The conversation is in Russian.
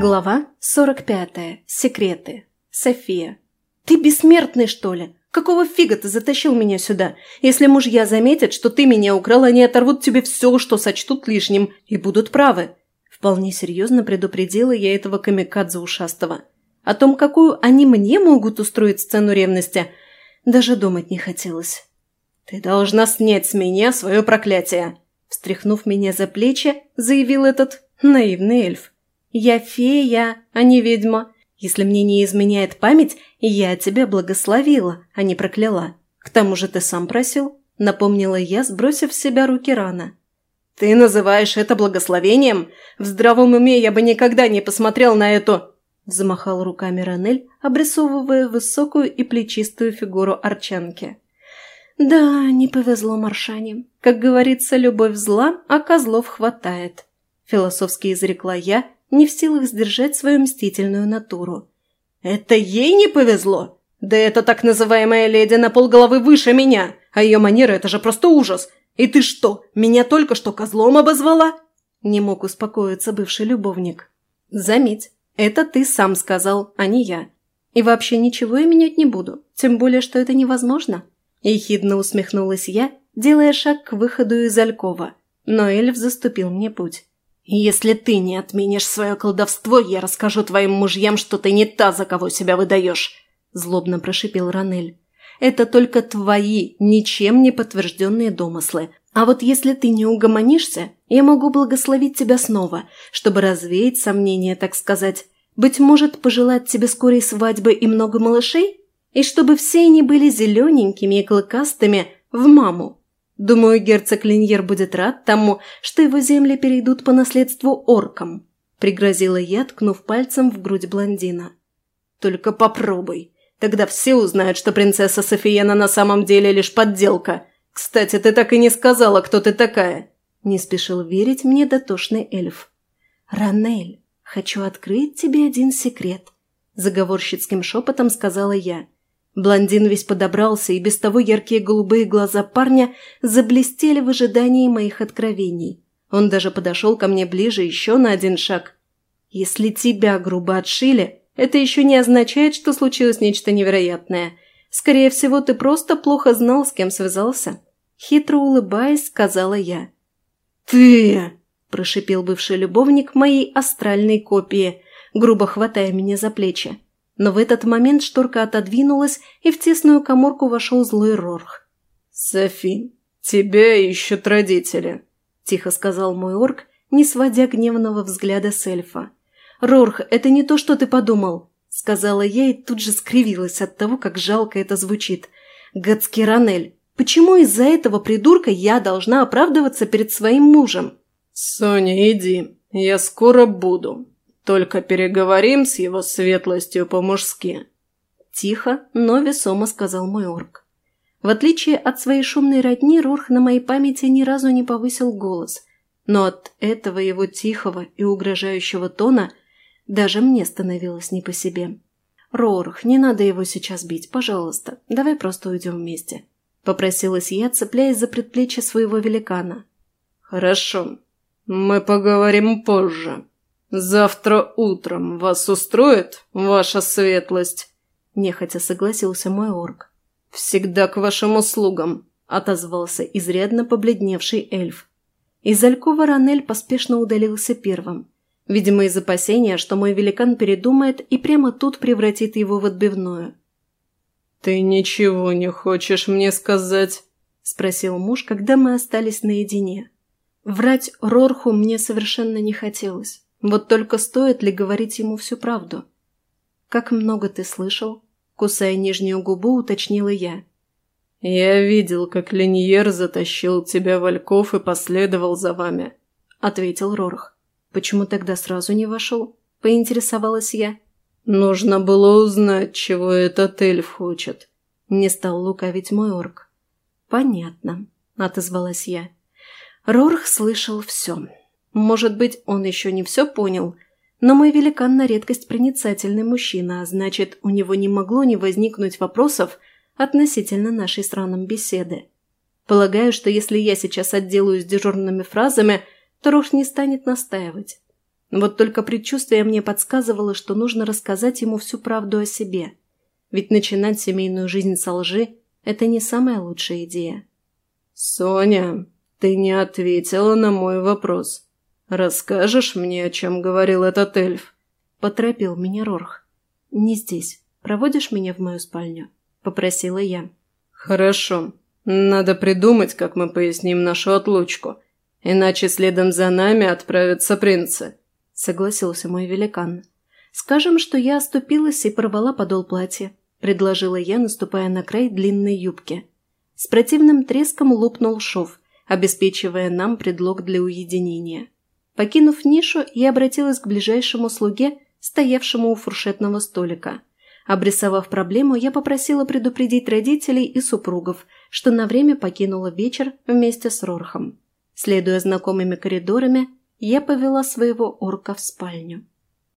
Глава 45. Секреты. София. «Ты бессмертный, что ли? Какого фига ты затащил меня сюда? Если мужья заметят, что ты меня украл, они оторвут тебе все, что сочтут лишним, и будут правы». Вполне серьезно предупредила я этого камикадзе ушастого. О том, какую они мне могут устроить сцену ревности, даже думать не хотелось. «Ты должна снять с меня свое проклятие!» Встряхнув меня за плечи, заявил этот наивный эльф. «Я фея, а не ведьма. Если мне не изменяет память, я тебя благословила, а не прокляла. К тому же ты сам просил», — напомнила я, сбросив с себя руки рано. «Ты называешь это благословением? В здравом уме я бы никогда не посмотрел на эту...» Замахал руками Ранель, обрисовывая высокую и плечистую фигуру арчанки. «Да, не повезло Маршане. Как говорится, любовь зла, а козлов хватает», – философски изрекла я, не в силах сдержать свою мстительную натуру. «Это ей не повезло? Да это так называемая леди на полголовы выше меня, а ее манеры – это же просто ужас. И ты что, меня только что козлом обозвала?» Не мог успокоиться бывший любовник. «Заметь, это ты сам сказал, а не я. И вообще ничего я менять не буду, тем более, что это невозможно». Ехидно усмехнулась я, делая шаг к выходу из Алькова, но эльф заступил мне путь. «Если ты не отменишь свое колдовство, я расскажу твоим мужьям, что ты не та, за кого себя выдаешь», – злобно прошипел Ранель. «Это только твои, ничем не подтвержденные домыслы. А вот если ты не угомонишься, я могу благословить тебя снова, чтобы развеять сомнения, так сказать. Быть может, пожелать тебе скорой свадьбы и много малышей? И чтобы все они были зелененькими и клыкастыми в маму». Думаю, герцог Линьер будет рад тому, что его земли перейдут по наследству оркам», – пригрозила я, ткнув пальцем в грудь блондина. «Только попробуй. Тогда все узнают, что принцесса Софиена на самом деле лишь подделка. Кстати, ты так и не сказала, кто ты такая». Не спешил верить мне дотошный эльф. «Ранель, хочу открыть тебе один секрет», – заговорщицким шепотом сказала я – Блондин весь подобрался, и без того яркие голубые глаза парня заблестели в ожидании моих откровений. Он даже подошел ко мне ближе еще на один шаг. «Если тебя грубо отшили, это еще не означает, что случилось нечто невероятное. Скорее всего, ты просто плохо знал, с кем связался». Хитро улыбаясь, сказала я. «Ты!» – прошипел бывший любовник моей астральной копии, грубо хватая меня за плечи. Но в этот момент шторка отодвинулась, и в тесную коморку вошел злой Рорх. «Софи, тебя ищут родители», – тихо сказал мой орк, не сводя гневного взгляда с эльфа. «Рорх, это не то, что ты подумал», – сказала я и тут же скривилась от того, как жалко это звучит. «Гадский Ранель, почему из-за этого придурка я должна оправдываться перед своим мужем?» «Соня, иди, я скоро буду», только переговорим с его светлостью по-мужски». Тихо, но весомо сказал мой орк. В отличие от своей шумной родни, Рурх на моей памяти ни разу не повысил голос, но от этого его тихого и угрожающего тона даже мне становилось не по себе. «Рорх, не надо его сейчас бить, пожалуйста, давай просто уйдем вместе», – попросилась я, цепляясь за предплечье своего великана. «Хорошо, мы поговорим позже», «Завтра утром вас устроит, ваша светлость?» Нехотя согласился мой орк. «Всегда к вашим услугам», – отозвался изрядно побледневший эльф. Из Алькова Ранель поспешно удалился первым. Видимо, из опасения, что мой великан передумает и прямо тут превратит его в отбивную. «Ты ничего не хочешь мне сказать?» – спросил муж, когда мы остались наедине. Врать Рорху мне совершенно не хотелось. Вот только стоит ли говорить ему всю правду? «Как много ты слышал?» Кусая нижнюю губу, уточнила я. «Я видел, как Леньер затащил тебя в Ольков и последовал за вами», — ответил Рорх. «Почему тогда сразу не вошел?» — поинтересовалась я. «Нужно было узнать, чего этот эльф хочет», — не стал лукавить мой орк. «Понятно», — отозвалась я. Рорх слышал все. Может быть, он еще не все понял, Но мой великан на редкость проницательный мужчина, а значит, у него не могло не возникнуть вопросов относительно нашей с беседы. Полагаю, что если я сейчас отделаюсь дежурными фразами, то Рош не станет настаивать. Вот только предчувствие мне подсказывало, что нужно рассказать ему всю правду о себе. Ведь начинать семейную жизнь со лжи – это не самая лучшая идея. «Соня, ты не ответила на мой вопрос. Расскажешь мне, о чем говорил этот эльф?» – поторопил меня Рорх. «Не здесь. Проводишь меня в мою спальню?» – попросила я. «Хорошо. Надо придумать, как мы поясним нашу отлучку. Иначе следом за нами отправятся принцы», – согласился мой великан. «Скажем, что я оступилась и порвала подол платья», – предложила я, наступая на край длинной юбки. С противным треском лопнул шов, обеспечивая нам предлог для уединения. Покинув нишу, я обратилась к ближайшему слуге, стоявшему у фуршетного столика. Обрисовав проблему, я попросила предупредить родителей и супругов, что на время покинула вечер вместе с Рорхом. Следуя знакомыми коридорами, я повела своего орка в спальню.